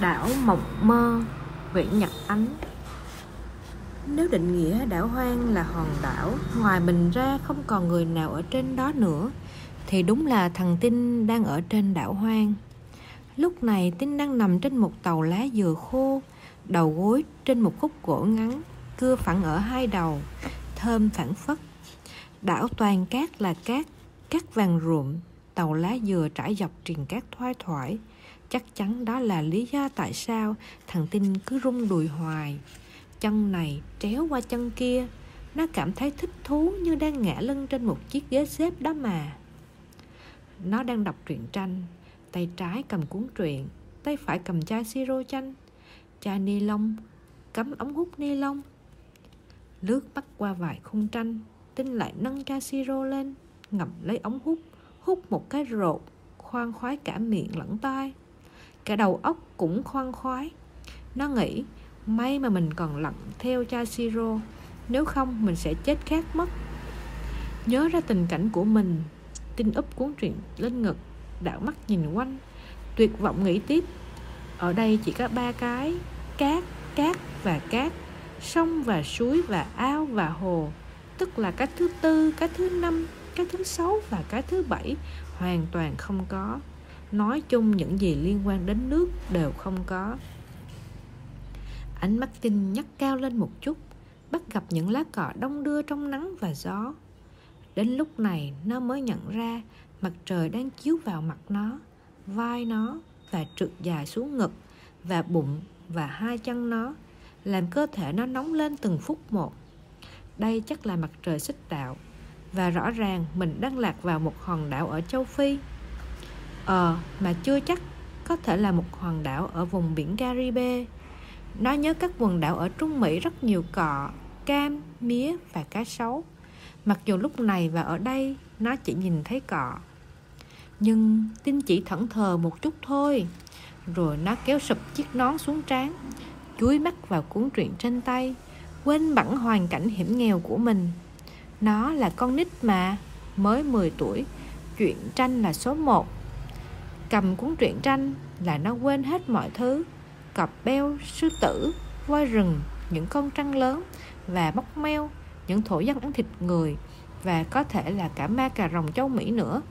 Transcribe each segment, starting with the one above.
Đảo Mộng Mơ Nguyễn Nhật Ánh. Nếu định nghĩa đảo hoang là hòn đảo, Ngoài mình ra không còn người nào ở trên đó nữa, Thì đúng là thằng Tinh đang ở trên đảo hoang. Lúc này Tinh đang nằm trên một tàu lá dừa khô, Đầu gối trên một khúc gỗ ngắn, Cưa phẳng ở hai đầu, Thơm phản phất. Đảo toàn cát là cát Cát vàng ruộm, Tàu lá dừa trải dọc triền cát thoai thoải. Chắc chắn đó là lý do tại sao thằng Tinh cứ rung đùi hoài. Chân này tréo qua chân kia, nó cảm thấy thích thú như đang ngã lưng trên một chiếc ghế xếp đó mà. Nó đang đọc truyện tranh, tay trái cầm cuốn truyện, tay phải cầm chai siro chanh, chai ni lông, cắm ống hút ni lông. Lướt bắt qua vài khung tranh, Tinh lại nâng chai siro lên, ngậm lấy ống hút, hút một cái rột, khoan khoái cả miệng lẫn tai cả đầu óc cũng khoan khoái. Nó nghĩ, may mà mình còn lặn theo cha siro nếu không mình sẽ chết khát mất. Nhớ ra tình cảnh của mình, tin úp cuốn truyện lên ngực, đảo mắt nhìn quanh, tuyệt vọng nghĩ tiếp, ở đây chỉ có ba cái, cát cát và cát, sông và suối và ao và hồ, tức là cái thứ tư, cái thứ năm, cái thứ sáu và cái thứ bảy hoàn toàn không có nói chung những gì liên quan đến nước đều không có. Ánh mắt tinh nhắc cao lên một chút, bắt gặp những lá cọ đông đưa trong nắng và gió. Đến lúc này, nó mới nhận ra mặt trời đang chiếu vào mặt nó, vai nó và trượt dài xuống ngực và bụng và hai chân nó, làm cơ thể nó nóng lên từng phút một. Đây chắc là mặt trời xích đạo và rõ ràng mình đang lạc vào một hòn đảo ở châu phi. Ờ, mà chưa chắc có thể là một hòn đảo ở vùng biển Caribe. Nó nhớ các quần đảo ở Trung Mỹ rất nhiều cọ, cam, mía và cá sấu. Mặc dù lúc này và ở đây nó chỉ nhìn thấy cọ. Nhưng tin chỉ thẫn thờ một chút thôi. Rồi nó kéo sụp chiếc nón xuống trán, chuối mắt vào cuốn truyện trên tay, quên bẵng hoàn cảnh hiểm nghèo của mình. Nó là con nít mà, mới 10 tuổi, chuyện tranh là số 1 cầm cuốn truyện tranh là nó quên hết mọi thứ. Cọp beo, sư tử voi rừng, những con trăng lớn và móc meo, những thổ dân ăn thịt người và có thể là cả ma cà rồng châu mỹ nữa.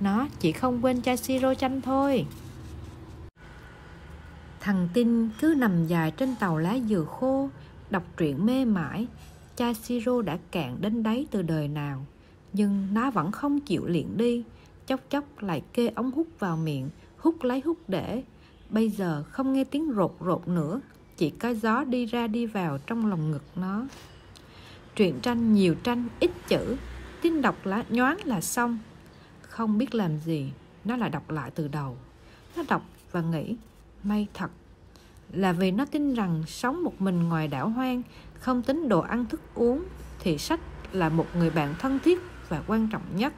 Nó chỉ không quên chai siro chanh thôi. Thằng tin cứ nằm dài trên tàu lá dừa khô, đọc truyện mê mãi. Chai siro đã cạn đến đấy từ đời nào, nhưng nó vẫn không chịu liền đi chốc chốc lại kê ống hút vào miệng, hút lấy hút để. Bây giờ không nghe tiếng rột rột nữa, chỉ có gió đi ra đi vào trong lòng ngực nó. Truyện tranh nhiều tranh ít chữ, tin đọc lá nhoáng là xong. Không biết làm gì, nó lại đọc lại từ đầu. Nó đọc và nghĩ, may thật là vì nó tin rằng sống một mình ngoài đảo hoang, không tính đồ ăn thức uống, thì sách là một người bạn thân thiết và quan trọng nhất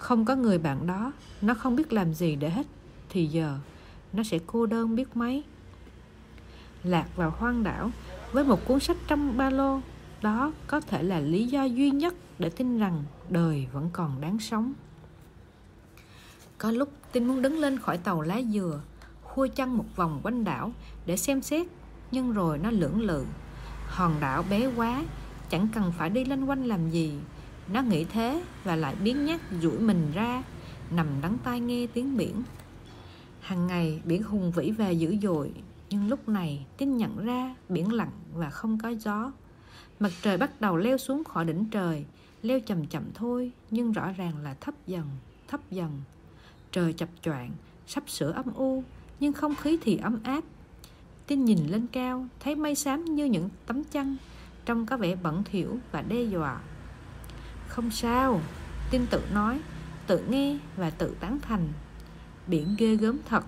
không có người bạn đó, nó không biết làm gì để hết, thì giờ nó sẽ cô đơn biết mấy. Lạc vào hoang đảo với một cuốn sách trong ba lô, đó có thể là lý do duy nhất để tin rằng đời vẫn còn đáng sống. Có lúc tin muốn đứng lên khỏi tàu lá dừa khua chân một vòng quanh đảo để xem xét, nhưng rồi nó lưỡng lự. Hòn đảo bé quá, chẳng cần phải đi lanh quanh làm gì nó nghĩ thế và lại biến nhát duỗi mình ra, nằm đắng tai nghe tiếng biển. Hàng ngày, biển hùng vĩ về dữ dội, nhưng lúc này tin nhận ra biển lặng và không có gió. Mặt trời bắt đầu leo xuống khỏi đỉnh trời, leo chậm chậm thôi, nhưng rõ ràng là thấp dần thấp dần. Trời chập choạng, sắp sửa âm u, nhưng không khí thì ấm áp. Tin nhìn lên cao, thấy mây xám như những tấm chăn, trông có vẻ bẩn thỉu và đe dọa không sao. Tin tự nói, tự nghe và tự tán thành. Biển ghê gớm thật,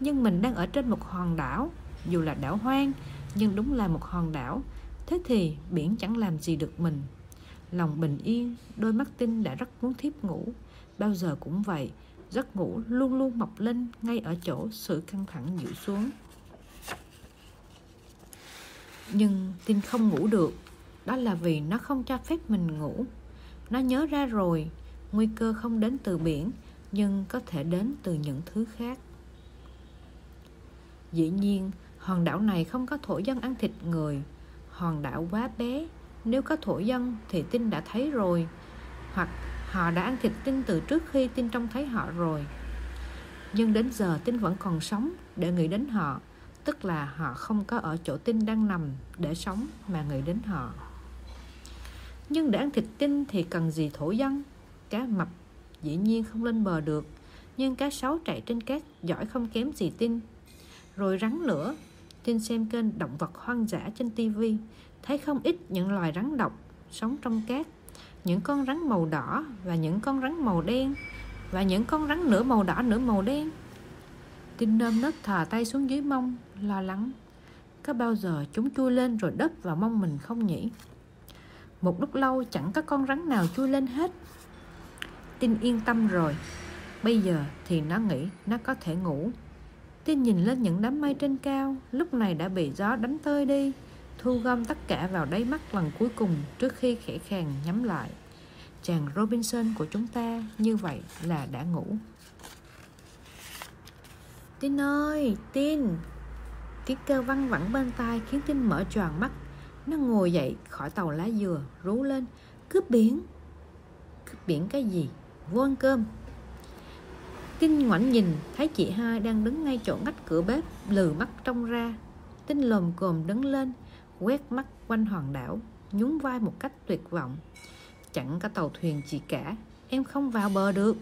nhưng mình đang ở trên một hòn đảo. Dù là đảo hoang, nhưng đúng là một hòn đảo. Thế thì biển chẳng làm gì được mình. Lòng bình yên, đôi mắt tinh đã rất muốn thiếp ngủ. Bao giờ cũng vậy, giấc ngủ luôn luôn mọc lên ngay ở chỗ sự căng thẳng dịu xuống. Nhưng tin không ngủ được, đó là vì nó không cho phép mình ngủ nó nhớ ra rồi nguy cơ không đến từ biển nhưng có thể đến từ những thứ khác Dĩ nhiên, hòn đảo này không có thổ dân ăn thịt người. Hòn đảo quá bé, nếu có thổ dân thì Tinh đã thấy rồi. Hoặc họ đã ăn thịt Tinh từ trước khi Tinh trông thấy họ rồi. Nhưng đến giờ Tinh vẫn còn sống để nghĩ đến họ Tức là họ không có ở chỗ Tinh đang nằm để sống mà nghĩ đến họ nhưng để ăn thịt Tinh thì cần gì thổ dân? Cá mập dĩ nhiên không lên bờ được, Nhưng cá sấu chạy trên cát giỏi không kém gì Tinh. Rồi rắn nữa Tinh xem kênh động vật hoang dã trên tivi Thấy không ít những loài rắn độc sống trong cát, những con rắn màu đỏ và những con rắn màu đen và những con rắn nửa màu đỏ nửa màu đen. Tinh nơm nớp thò tay xuống dưới mông, Lo lắng, Có bao giờ chúng chui lên rồi đớp vào mông mình không nhỉ? Một lúc lâu chẳng có con rắn nào chui lên hết Tinh yên tâm rồi Bây giờ thì nó nghĩ nó có thể ngủ Tinh nhìn lên những đám mây trên cao Lúc này đã bị gió đánh tơi đi Thu gom tất cả vào đáy mắt lần cuối cùng Trước khi khẽ khàng nhắm lại chàng Robinson của chúng ta như vậy là đã ngủ. Tin ơi, Tin! Tiếng kêu văng vẳng bên tai khiến Tin mở tròn mắt. Nó ngồi dậy khỏi tàu lá dừa, rú lên. Cướp biển! Cướp biển cái gì? Vô ăn cơm! tinh ngoảnh nhìn thấy chị hai đang đứng ngay chỗ ngách cửa bếp lừ mắt trông ra. tinh lồm cồm đứng lên, quét mắt quanh hòn đảo, nhún vai một cách tuyệt vọng. Chẳng có tàu thuyền gì cả Em không vào bờ được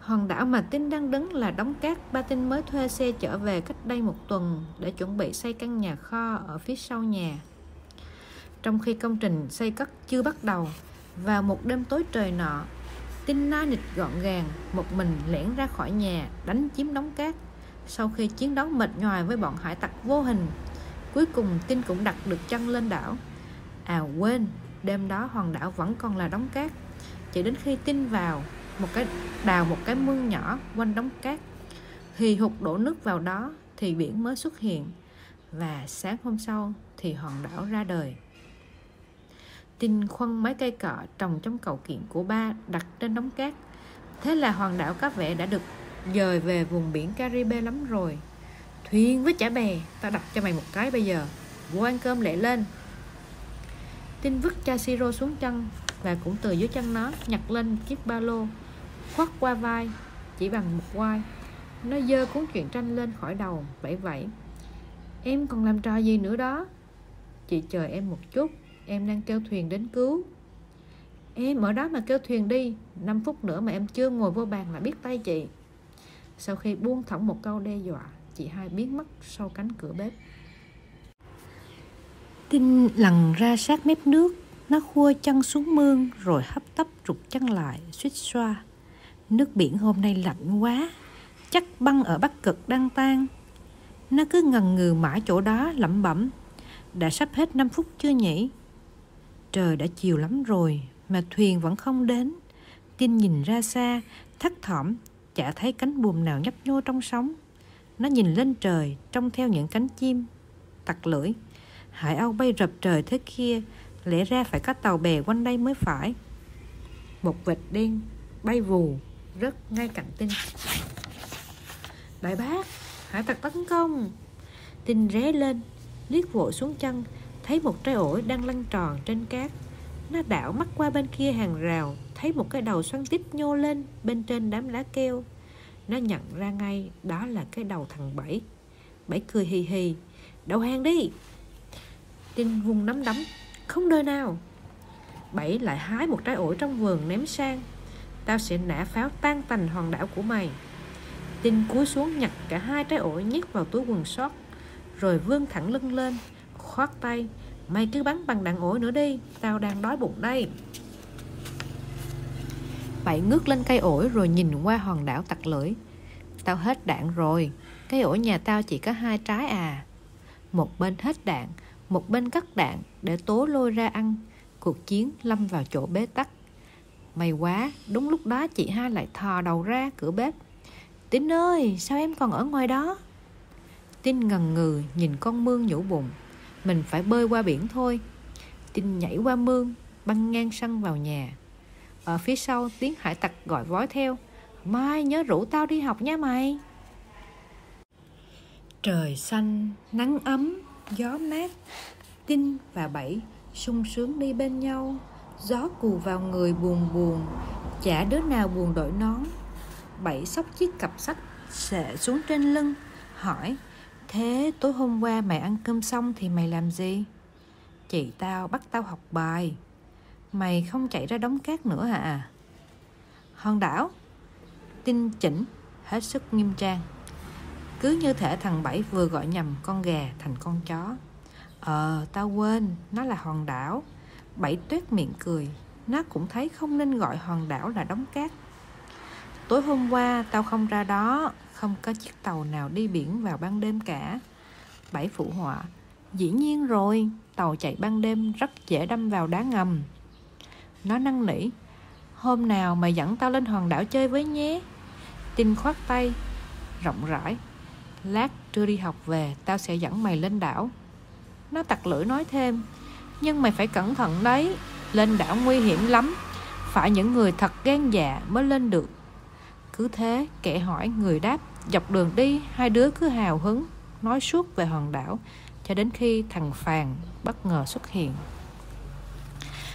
Hòn đảo mà Tinh đang đứng là đóng cát Ba Tinh mới thuê xe trở về cách đây một tuần Để chuẩn bị xây căn nhà kho ở phía sau nhà trong khi công trình xây cất chưa bắt đầu, Vào một đêm tối trời nọ tin na nịch gọn gàng, Một mình lẻn ra khỏi nhà, Đánh chiếm đóng cát. Sau khi chiến đấu mệt nhoài với bọn hải tặc vô hình, Cuối cùng tin cũng đặt được chân lên đảo. À quên, Đêm đó hòn đảo vẫn còn là đóng cát. Chỉ đến khi tin vào, một cái, đào một cái mương nhỏ quanh đống cát Hì hụt đổ nước vào đó thì biển mới xuất hiện. Và sáng hôm sau thì hòn đảo ra đời. Tinh khoăn mấy cây cọ trồng trong cầu kiện của ba đặt trên đống cát. Thế là hòn đảo cá vẽ đã được dời về vùng biển Caribe lắm rồi. Thuyền với chả bè, Ta đặt cho mày một cái bây giờ. Vô ăn cơm lẹ lên. Tin vứt cha siro xuống chân Và cũng từ dưới chân nó nhặt lên chiếc ba lô, Khoác qua vai, Chỉ bằng một quai. Nó dơ cuốn truyện tranh lên khỏi đầu Vẫy vẫy. Em còn làm trò gì nữa đó? Chị chờ em một chút. Em đang kêu thuyền đến cứu. Em ở đó mà kêu thuyền đi. 5 phút nữa mà em chưa ngồi vô bàn là biết tay chị. Sau khi buông thõng một câu đe dọa, Chị hai biến mất sau cánh cửa bếp. Tinh lằn ra sát mép nước, Nó khua chân xuống mương Rồi hấp tấp rụt chân lại, suýt xoa. Nước biển hôm nay lạnh quá, Chắc băng ở Bắc Cực đang tan. Nó cứ ngần ngừ mãi chỗ đó lẩm bẩm. Đã sắp hết 5 phút chưa nhỉ? Trời đã chiều lắm rồi Mà thuyền vẫn không đến. Tinh nhìn ra xa thất thỏm, Chả thấy cánh buồm nào nhấp nhô trong sóng. Nó nhìn lên trời, Trông theo những cánh chim. Tặc lưỡi, Hải Âu bay rập trời thế kia, Lẽ ra phải có tàu bè quanh đây mới phải. Một vệt đen bay vù Rất ngay cạnh tinh. Đại bác, Hải tặc tấn công. Tinh ré lên, Liếc vội xuống chân Thấy một trái ổi đang lăn tròn trên cát. Nó đảo mắt qua bên kia hàng rào, Thấy một cái đầu xoăn tít nhô lên Bên trên đám lá keo. Nó nhận ra ngay, Đó là cái đầu thằng Bảy. Bảy cười hì hì, Đầu hàng đi. Tinh vùng nắm đấm, Không đời nào. Bảy lại hái một trái ổi trong vườn ném sang. Tao sẽ nã pháo tan tành hòn đảo của mày. Tinh cúi xuống nhặt cả hai trái ổi nhét vào túi quần sót, Rồi vươn thẳng lưng lên. Khoát tay. Mày cứ bắn bằng đạn ổi nữa đi, Tao đang đói bụng đây. Bảy ngước lên cây ổi rồi nhìn qua hòn đảo tặc lưỡi. Tao hết đạn rồi, Cây ổi nhà tao chỉ có hai trái à. Một bên hết đạn, một bên cắt đạn để tố lôi ra ăn. Cuộc chiến lâm vào chỗ bế tắc. May quá, đúng lúc đó chị hai lại thò đầu ra cửa bếp. Tín ơi, sao em còn ở ngoài đó? Tin ngần ngừ nhìn con mương nhủ bụng mình phải bơi qua biển thôi. Tin nhảy qua mương băng ngang sân vào nhà. Ở phía sau tiếng hải tặc gọi vói theo. Mai nhớ rủ tao đi học nha mày. Trời xanh, nắng ấm, gió mát. Tinh và Bảy sung sướng đi bên nhau. Gió cù vào người buồn buồn Chả đứa nào buồn đổi nón. Bảy xốc chiếc cặp sách sệ xuống trên lưng Hỏi Thế tối hôm qua mày ăn cơm xong thì mày làm gì? Chị tao bắt tao học bài. Mày không chạy ra đống cát nữa hả? Hòn đảo. Tinh chỉnh. Hết sức nghiêm trang. Cứ như thể thằng Bảy vừa gọi nhầm con gà thành con chó. Ờ tao quên. Nó là hòn đảo. Bảy tuyết miệng cười. Nó cũng thấy không nên gọi hòn đảo là đống cát. Tối hôm qua tao không ra đó. Không có chiếc tàu nào đi biển vào ban đêm cả. Bảy phụ họa, Dĩ nhiên rồi, Tàu chạy ban đêm rất dễ đâm vào đá ngầm. Nó năn nỉ, Hôm nào mày dẫn tao lên hòn đảo chơi với nhé. Tinh khoát tay, Rộng rãi, Lát trưa đi học về, Tao sẽ dẫn mày lên đảo. Nó tặc lưỡi nói thêm, Nhưng mày phải cẩn thận đấy, Lên đảo nguy hiểm lắm, Phải những người thật gan dạ mới lên được. Cứ thế kẻ hỏi, người đáp Dọc đường đi Hai đứa cứ hào hứng Nói suốt về hòn đảo Cho đến khi thằng Phàn bất ngờ xuất hiện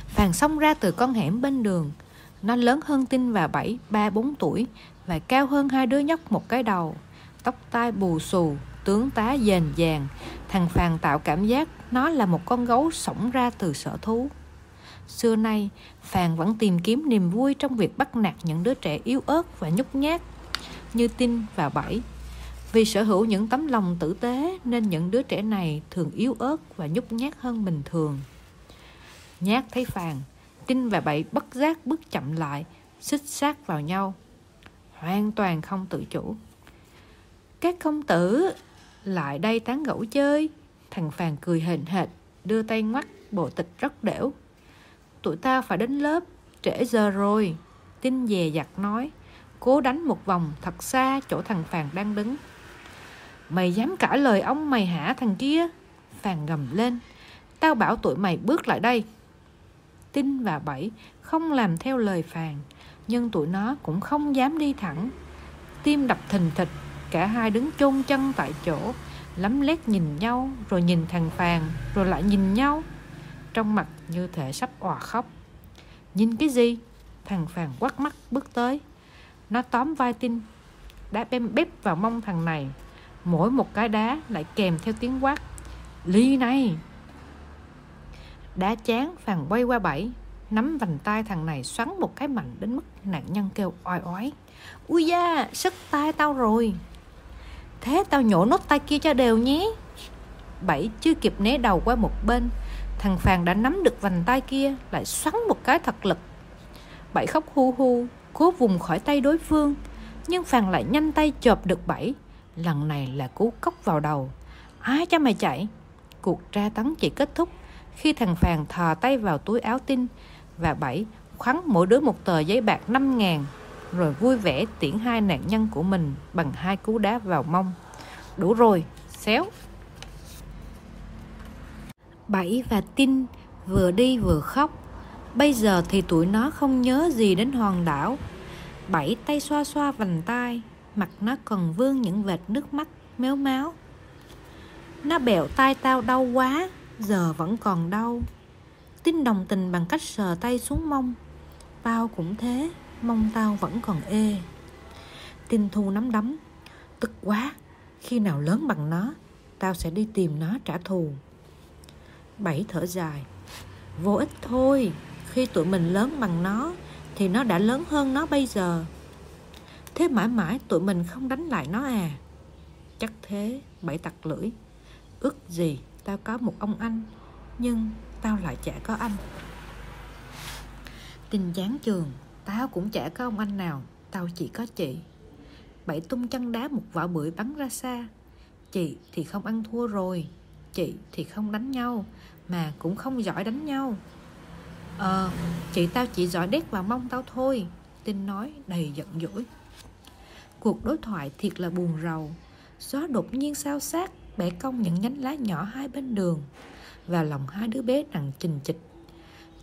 Phàn xông ra từ con hẻm bên đường Nó lớn hơn Tinh và Bảy ba bốn tuổi Và cao hơn hai đứa nhóc một cái đầu tóc tai bù xù, tướng tá dền dàng. Thằng Phàn tạo cảm giác nó là một con gấu sống ra từ sở thú. Xưa nay, Phàn vẫn tìm kiếm niềm vui trong việc bắt nạt những đứa trẻ yếu ớt và nhút nhát, như Tinh và Bảy. Vì sở hữu những tấm lòng tử tế nên những đứa trẻ này thường yếu ớt và nhút nhát hơn bình thường. Nhát thấy Phàn, Tinh và Bảy bất giác bước chậm lại, xích sát vào nhau. Hoàn toàn không tự chủ. Các công tử Lại đây tán gẫu chơi Thằng Phàn cười hền hệt Đưa tay ngoắt bộ tịch rất đểu Tụi ta phải đến lớp Trễ giờ rồi Tinh dè dặt nói Cố đánh một vòng thật xa chỗ thằng Phàn đang đứng. Mày dám cãi lời ông, mày hả thằng kia? Phàn gầm lên. Tao bảo tụi mày bước lại đây. Tinh và Bảy không làm theo lời Phàn Nhưng tụi nó cũng không dám đi thẳng. Tim đập thình thịch, Cả hai đứng chôn chân tại chỗ Lắm lét nhìn nhau, Rồi nhìn thằng Phàn Rồi lại nhìn nhau. Trong mặt như thể sắp òa khóc. Nhìn cái gì? Thằng Phàn quắt mắt bước tới. Nó tóm vai tin. Đá bem bếp vào mông thằng này. Mỗi một cái đá lại kèm theo tiếng quát. Ly này! Đá chán Phàn quay qua bảy Nắm vành tay thằng này xoắn một cái mạnh đến mức nạn nhân kêu oai oái. Ui da, sức tay tao rồi. Thế tao nhổ nốt tay kia cho đều nhé. Bảy chưa kịp né đầu qua một bên Thằng Phàn đã nắm được vành tay kia Lại xoắn một cái thật lực. Bảy khóc hu hu. Cố vùng khỏi tay đối phương Nhưng Phàn lại nhanh tay chộp được Bảy Lần này là cú cốc vào đầu Ai cho mày chạy Cuộc tra tấn chỉ kết thúc Khi thằng Phàn thò tay vào túi áo tinh Và Bảy khoắn mỗi đứa một tờ giấy bạc 5 ngàn rồi vui vẻ tiễn hai nạn nhân của mình bằng hai cú đá vào mông. Đủ rồi, xéo. Bảy và tin vừa đi vừa khóc. Bây giờ thì tụi nó không nhớ gì đến hòn đảo. Bảy tay xoa xoa vành tay, mặt nó còn vương những vệt nước mắt méo máu. Nó bẹo tay tao đau quá, giờ vẫn còn đau. tin đồng tình bằng cách sờ tay xuống mông. Tao cũng thế mong tao vẫn còn ê Tin thu nắm đấm Tức quá Khi nào lớn bằng nó Tao sẽ đi tìm nó trả thù Bảy thở dài Vô ích thôi khi tụi mình lớn bằng nó, Thì nó đã lớn hơn nó bây giờ. Thế mãi mãi tụi mình không đánh lại nó à? Chắc thế, Bảy tặc lưỡi. Ước gì tao có một ông anh, Nhưng tao lại chả có anh. Tình chán trường, Tao cũng chả có ông anh nào, Tao chỉ có chị. Bảy tung chân đá một vỏ bưởi bắn ra xa. Chị thì không ăn thua rồi, Chị thì không đánh nhau, Mà cũng không giỏi đánh nhau. Ờ Chị tao chỉ giỏi đét vào mông tao thôi. Tinh nói đầy giận dỗi. Cuộc đối thoại thiệt là buồn rầu. Gió đột nhiên sao sát Bẻ cong những nhánh lá nhỏ hai bên đường. Và lòng hai đứa bé nặng trình chịch.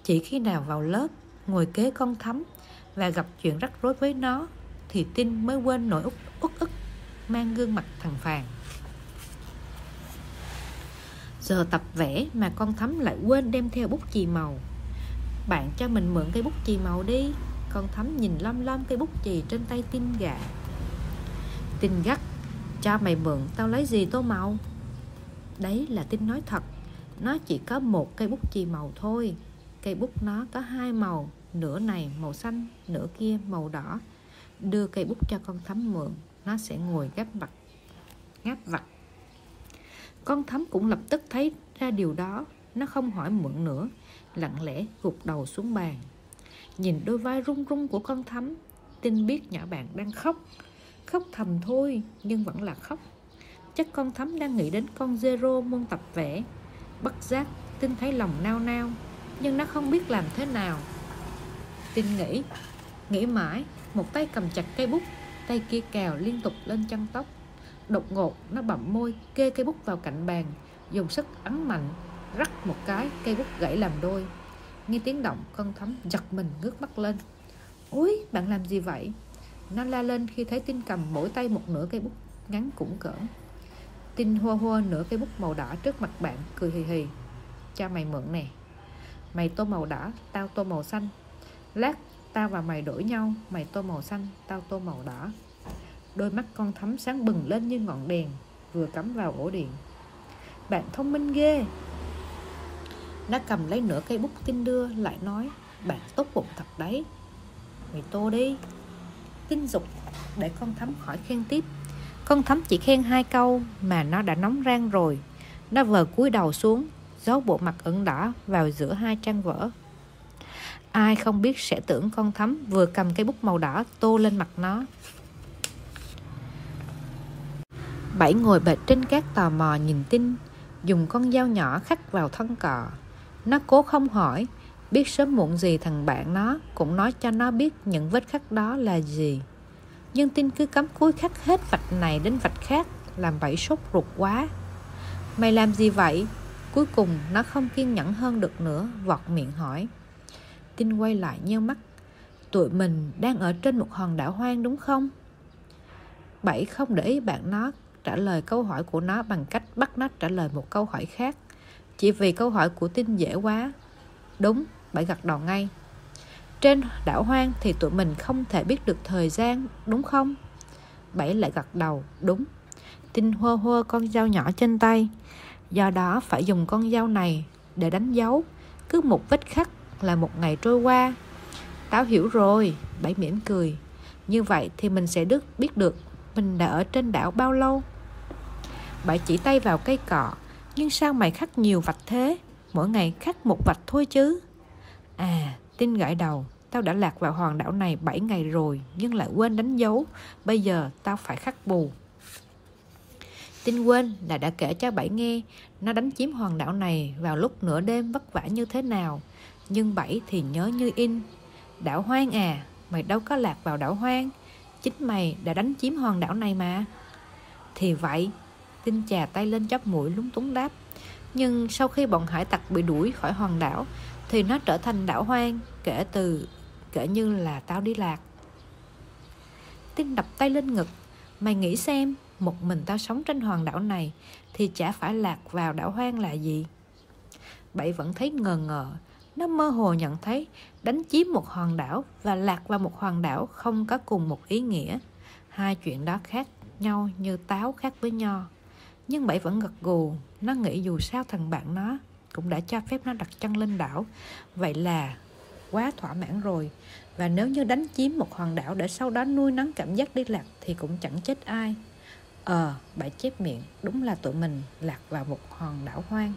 Chỉ khi nào vào lớp, Ngồi kế con thắm và gặp chuyện rắc rối với nó, thì tin mới quên nỗi út ức ức mang gương mặt thằng phàn giờ tập vẽ mà con thắm lại quên đem theo bút chì màu bạn cho mình mượn cây bút chì màu đi. Con thắm nhìn lom lom cây bút chì trên tay tin gà. Tin gắt, cho mày mượn, tao lấy gì tô màu? Đấy là tin nói thật. Nó chỉ có một cây bút chì màu thôi. Cây bút nó có hai màu, nửa này màu xanh, nửa kia màu đỏ. Đưa cây bút cho con thắm mượn, nó sẽ ngồi gắp vặt, ngáp vặt. Con thắm cũng lập tức thấy ra điều đó. Nó không hỏi mượn nữa lặng lẽ gục đầu xuống bàn. Nhìn đôi vai run run của con thắm, tin biết nhỏ bạn đang khóc. Khóc thầm thôi, nhưng vẫn là khóc. Chắc con thắm đang nghĩ đến con zero môn tập vẽ. Bất giác, tin thấy lòng nao nao, nhưng nó không biết làm thế nào. Tin nghĩ nghĩ mãi, một tay cầm chặt cây bút, tay kia cào liên tục lên chân tóc. Đột ngột, nó bậm môi, kê cây bút vào cạnh bàn, dùng sức ấn mạnh rắc một cái, cây bút gãy làm đôi. Nghe tiếng động, con thấm giật mình ngước mắt lên. Ôi bạn làm gì vậy? Nó la lên khi thấy tin cầm mỗi tay một nửa cây bút ngắn cũng cỡ. Tin hoa hoa nửa cây bút màu đỏ trước mặt bạn, cười hì hì. Cha mày mượn nè. Mày tô màu đỏ, tao tô màu xanh. Lát, tao và mày đổi nhau, mày tô màu xanh, tao tô màu đỏ. Đôi mắt con thắm sáng bừng lên như ngọn đèn, vừa cắm vào ổ điện. Bạn thông minh ghê nó cầm lấy nửa cây bút tin đưa, lại nói, bạn tốt bụng thật đấy. Mày tô đi. Tin dục để con thắm khỏi khen tiếp. Con thắm chỉ khen hai câu mà nó đã nóng rang rồi. Nó vờ cúi đầu xuống, giấu bộ mặt ẩn đỏ vào giữa hai trang vở. Ai không biết sẽ tưởng con thắm vừa cầm cây bút màu đỏ tô lên mặt nó. Bảy ngồi bệt trên cát tò mò nhìn tin dùng con dao nhỏ khắc vào thân cọ nó cố không hỏi. Biết sớm muộn gì thằng bạn nó cũng nói cho nó biết những vết khắc đó là gì. Nhưng tin cứ cắm cúi khắc hết vạch này đến vạch khác làm bảy sốt ruột quá. Mày làm gì vậy? Cuối cùng nó không kiên nhẫn hơn được nữa, vọt miệng hỏi. Tin quay lại nheo mắt. Tụi mình đang ở trên một hòn đảo hoang đúng không? Bảy không để ý bạn nó trả lời câu hỏi của nó bằng cách bắt nó trả lời một câu hỏi khác chỉ vì câu hỏi của tin dễ quá. Đúng bảy gật đầu ngay. Trên đảo hoang thì tụi mình không thể biết được thời gian, đúng không? Bảy lại gật đầu, đúng. Tin hơ hơ con dao nhỏ trên tay. Do đó phải dùng con dao này để đánh dấu. Cứ một vết khắc là một ngày trôi qua. Táo hiểu rồi bảy mỉm cười. Như vậy thì mình sẽ được biết được mình đã ở trên đảo bao lâu. Bảy chỉ tay vào cây cọ nhưng sao mày khắc nhiều vạch thế? Mỗi ngày khắc một vạch thôi chứ. À tin gãi đầu. Tao đã lạc vào hòn đảo này 7 ngày rồi, nhưng lại quên đánh dấu. Bây giờ tao phải khắc bù. Tin quên là đã kể cho bảy nghe. Nó đánh chiếm hòn đảo này vào lúc nửa đêm vất vả như thế nào. Nhưng bảy thì nhớ như in. Đảo hoang à mày đâu có lạc vào đảo hoang. Chính mày đã đánh chiếm hòn đảo này mà. Thì vậy Tinh chà tay lên chóp mũi lúng túng đáp. Nhưng sau khi bọn hải tặc bị đuổi khỏi hòn đảo, Thì nó trở thành đảo hoang, Kể từ, Kể như là tao đi lạc. Tinh đập tay lên ngực. Mày nghĩ xem, Một mình tao sống trên hòn đảo này, Thì chả phải lạc vào đảo hoang là gì? Bảy vẫn thấy ngờ ngờ. Nó mơ hồ nhận thấy, Đánh chiếm một hòn đảo Và lạc vào một hòn đảo Không có cùng một ý nghĩa. Hai chuyện đó khác nhau như táo khác với nho nhưng bảy vẫn gật gù. Nó nghĩ dù sao thằng bạn nó cũng đã cho phép nó đặt chân lên đảo. Vậy là quá thỏa mãn rồi. Và nếu như đánh chiếm một hòn đảo để sau đó nuôi nấng cảm giác đi lạc thì cũng chẳng chết ai. Ờ bảy chép miệng. Đúng là tụi mình lạc vào một hòn đảo hoang.